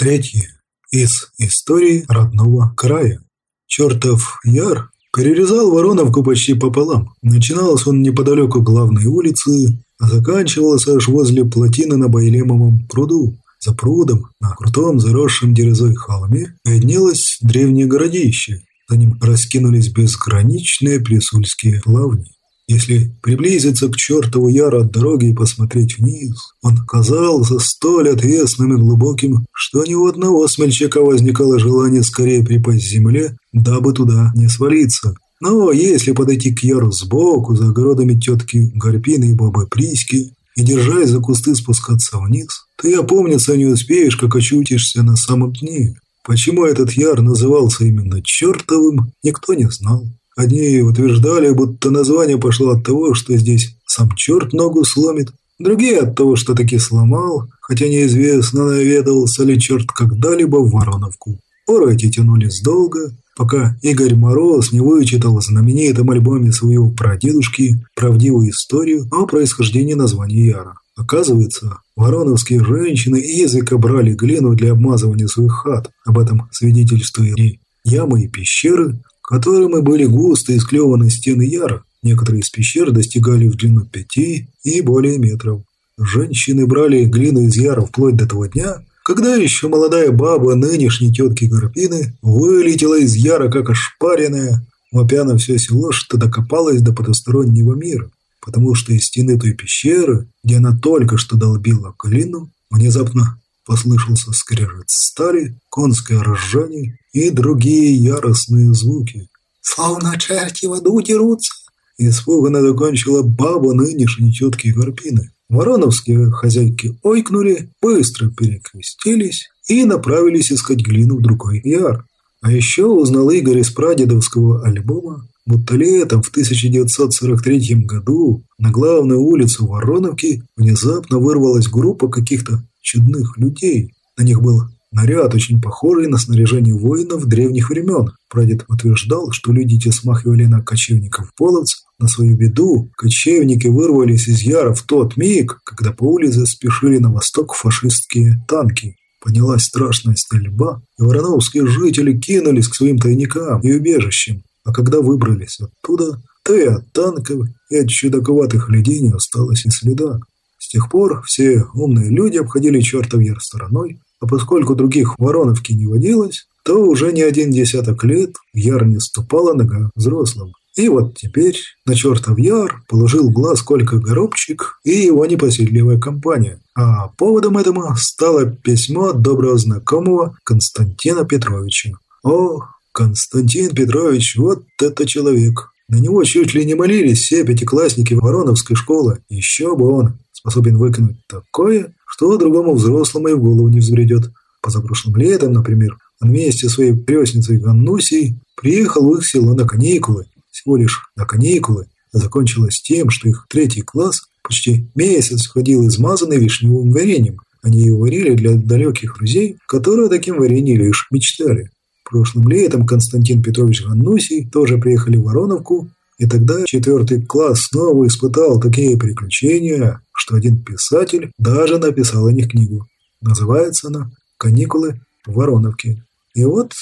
Третье. Из истории родного края. Чертов Яр перерезал Вороновку почти пополам. Начиналось он неподалеку главной улицы, а заканчивался аж возле плотины на Байлемовом пруду. За прудом, на крутом заросшем дерезой холме, виднелось древнее городище. За ним раскинулись безграничные присульские плавни. Если приблизиться к чертову яру от дороги и посмотреть вниз, он казался столь отвесным и глубоким, что ни у одного смельчака возникало желание скорее припасть земле, дабы туда не свалиться. Но если подойти к яру сбоку, за огородами тетки Гарпины и бабы Приськи, и, держась за кусты, спускаться вниз, то и опомниться не успеешь, как очутишься на самом дне. Почему этот яр назывался именно чертовым, никто не знал. Одни утверждали, будто название пошло от того, что здесь сам черт ногу сломит, другие от того, что таки сломал, хотя неизвестно, наведывался ли черт когда-либо в Вороновку. Поры эти тянулись долго, пока Игорь Мороз не вычитал в знаменитом альбоме своего прадедушки правдивую историю о происхождении названия Яра. Оказывается, вороновские женщины языка брали глину для обмазывания своих хат. Об этом свидетельствуют и ямы и пещеры, которыми были густо исклеваны стены яра. Некоторые из пещер достигали в длину пяти и более метров. Женщины брали глину из яра вплоть до того дня, когда еще молодая баба нынешней тетки Гарпины вылетела из яра как ошпаренная, вопя на все село, что докопалась до потустороннего мира, потому что из стены той пещеры, где она только что долбила глину, внезапно Послышался скрежет стали, конское ржание и другие яростные звуки. «Словно черти в аду дерутся!» Испуганно закончила баба нынешней тетки Гарпины. Вороновские хозяйки ойкнули, быстро перекрестились и направились искать глину в другой яр. А еще узнал Игорь из прадедовского альбома, будто летом в 1943 году на главную улицу Вороновки внезапно вырвалась группа каких-то чудных людей. На них был наряд, очень похожий на снаряжение воинов древних времен. Прадед утверждал, что люди те смахивали на кочевников-половцев. На свою беду кочевники вырвались из Яра в тот миг, когда по улице спешили на восток фашистские танки. Поднялась страшная стрельба, и вороновские жители кинулись к своим тайникам и убежищам. А когда выбрались оттуда, то и от танков, и от чудаковатых людей не осталось и следа. С тех пор все умные люди обходили чертов яр стороной, а поскольку других Вороновки не водилось, то уже не один десяток лет в яр не ступала нога взрослым. И вот теперь на чертов яр положил глаз Колька Горобчик и его непоседливая компания. А поводом этому стало письмо от доброго знакомого Константина Петровича. О, Константин Петрович, вот это человек! На него чуть ли не молились все пятиклассники Вороновской школы. Еще бы он способен выкинуть такое, что другому взрослому и в голову не взбредет. Позапрошлым летом, например, он вместе со своей крестницей Ганнусей приехал в их село на каникулы. Всего лишь на каникулы. Закончилось тем, что их третий класс почти месяц ходил измазанный вишневым вареньем. Они его варили для далеких друзей, которые таким вареньем лишь мечтали. Прошлым летом Константин Петрович Ганнусий тоже приехали в Вороновку, и тогда четвертый класс снова испытал такие приключения, что один писатель даже написал о них книгу. Называется она «Каникулы в Вороновке». И вот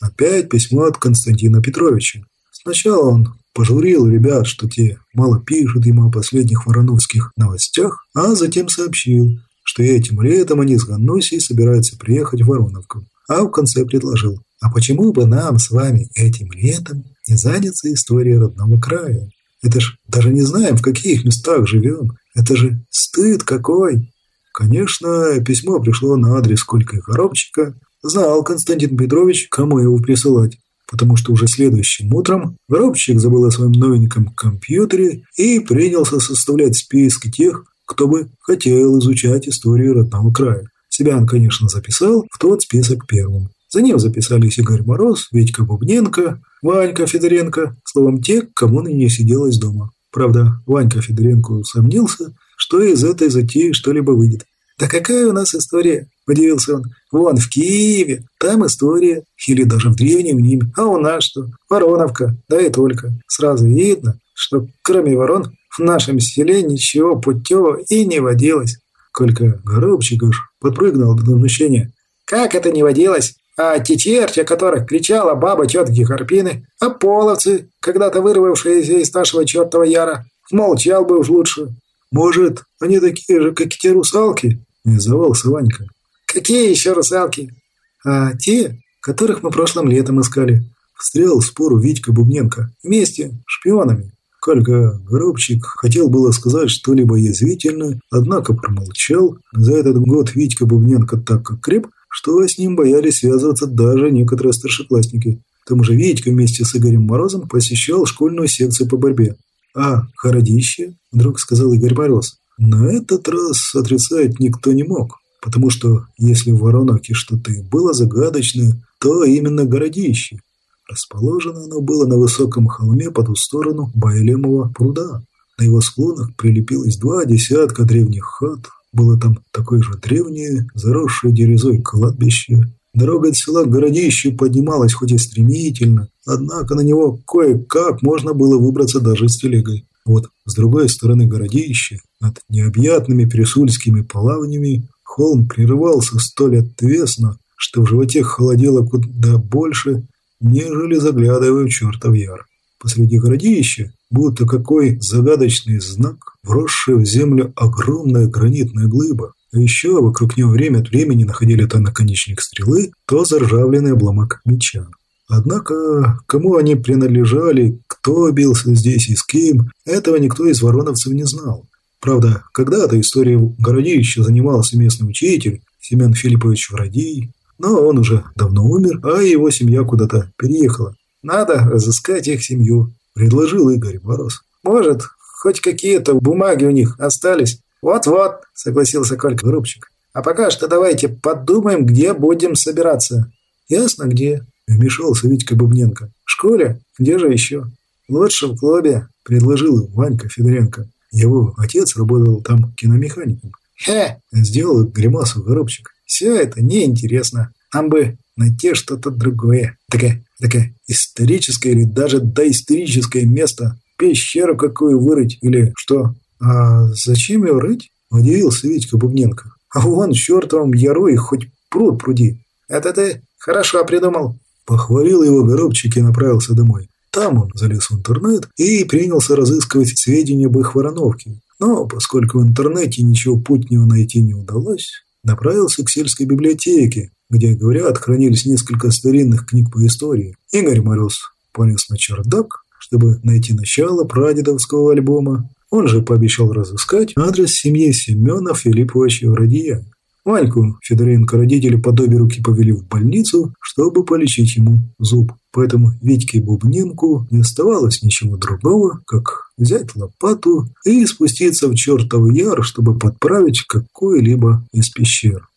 опять письмо от Константина Петровича. Сначала он пожурил ребят, что те мало пишут ему о последних вороновских новостях, а затем сообщил, что этим летом они с Ганнусей собираются приехать в Вороновку. А в конце предложил, а почему бы нам с вами этим летом не заняться историей родного края? Это ж даже не знаем, в каких местах живем. Это же стыд какой!» Конечно, письмо пришло на адрес Колька и Коробчика. Знал Константин Петрович, кому его присылать, потому что уже следующим утром Коробчик забыл о своем новеньком компьютере и принялся составлять списки тех, кто бы хотел изучать историю родного края. Себя он, конечно, записал в тот список первым. За ним записались Игорь Мороз, Витька Бубненко, Ванька Федоренко, словом, те, кому ныне сиделось дома. Правда, Ванька Федоренко усомнился, что из этой затеи что-либо выйдет. «Да какая у нас история?» – удивился он. «Вон, в Киеве, там история, или даже в Древнем Риме. А у нас что? Вороновка, да и только. Сразу видно, что кроме ворон в нашем селе ничего путевого и не водилось». Колька Горобчик уж подпрыгнул до возмущения. Как это не водилось? А те черти, о которых кричала баба тетки Карпины, а половцы, когда-то вырвавшиеся из нашего чертова яра, молчал бы уж лучше. Может, они такие же, как и те русалки? Не завался Ванька. Какие еще русалки? А те, которых мы прошлым летом искали. Встрял в спору Витька Бубненко. Вместе, шпионами. Колька Горобчик хотел было сказать что-либо язвительное, однако промолчал. За этот год Витька Бубненко так окреп, что с ним боялись связываться даже некоторые старшеклассники. К тому же Витька вместе с Игорем Морозом посещал школьную секцию по борьбе. «А, городище?» – вдруг сказал Игорь Мороз. На этот раз отрицать никто не мог, потому что если в Вороновке что-то и было загадочное, то именно городище. Расположено оно было на высоком холме по ту сторону Байлемова пруда. На его склонах прилепилось два десятка древних хат, было там такое же древнее, заросшее дерезой кладбище. Дорога от села к городищу поднималась хоть и стремительно, однако на него кое-как можно было выбраться даже с телегой. Вот с другой стороны городища, над необъятными пересульскими полавнями, холм прерывался столь отвесно, что в животе холодело куда больше, нежели заглядывая в чертов яр. Посреди городища будто какой загадочный знак, вросшая в землю огромная гранитная глыба. А еще вокруг него время от времени находили то наконечник стрелы, то заржавленный обломок меча. Однако, кому они принадлежали, кто бился здесь и с кем, этого никто из вороновцев не знал. Правда, когда-то история городища занимался местный учитель Семен Филиппович Врадий, но он уже давно умер, а его семья куда-то переехала. Надо разыскать их семью предложил Игорь Мороз. «Может, хоть какие-то бумаги у них остались?» «Вот-вот», — согласился Колька Грубчик. «А пока что давайте подумаем, где будем собираться». «Ясно, где», — вмешался Витька Бубненко. «В школе? Где же еще?» «Лучше в клубе», — предложил Ванька Федоренко. Его отец работал там киномехаником. «Хе!» — сделал гримасу Горобчик. «Все это неинтересно. Нам бы найти что-то другое. Такое Такое историческое или даже доисторическое место. Пещеру какую вырыть или что? А зачем ее рыть? Удивился Витька Бубненко. А вон чертовом яру и хоть пруд пруди. Это ты хорошо придумал. Похвалил его Горобчик и направился домой. Там он залез в интернет и принялся разыскивать сведения об их вороновке. Но поскольку в интернете ничего путнего найти не удалось, направился к сельской библиотеке, где, говорят, хранились несколько старинных книг по истории. Игорь Мороз полез на чердак, чтобы найти начало прадедовского альбома. Он же пообещал разыскать адрес семьи Семена Филипповича Радия. Ваньку Федоренко родители по добе руки повели в больницу, чтобы полечить ему зуб. Поэтому Витьке Бубненку не оставалось ничего другого, как взять лопату и спуститься в чертов яр, чтобы подправить какой-либо из пещер.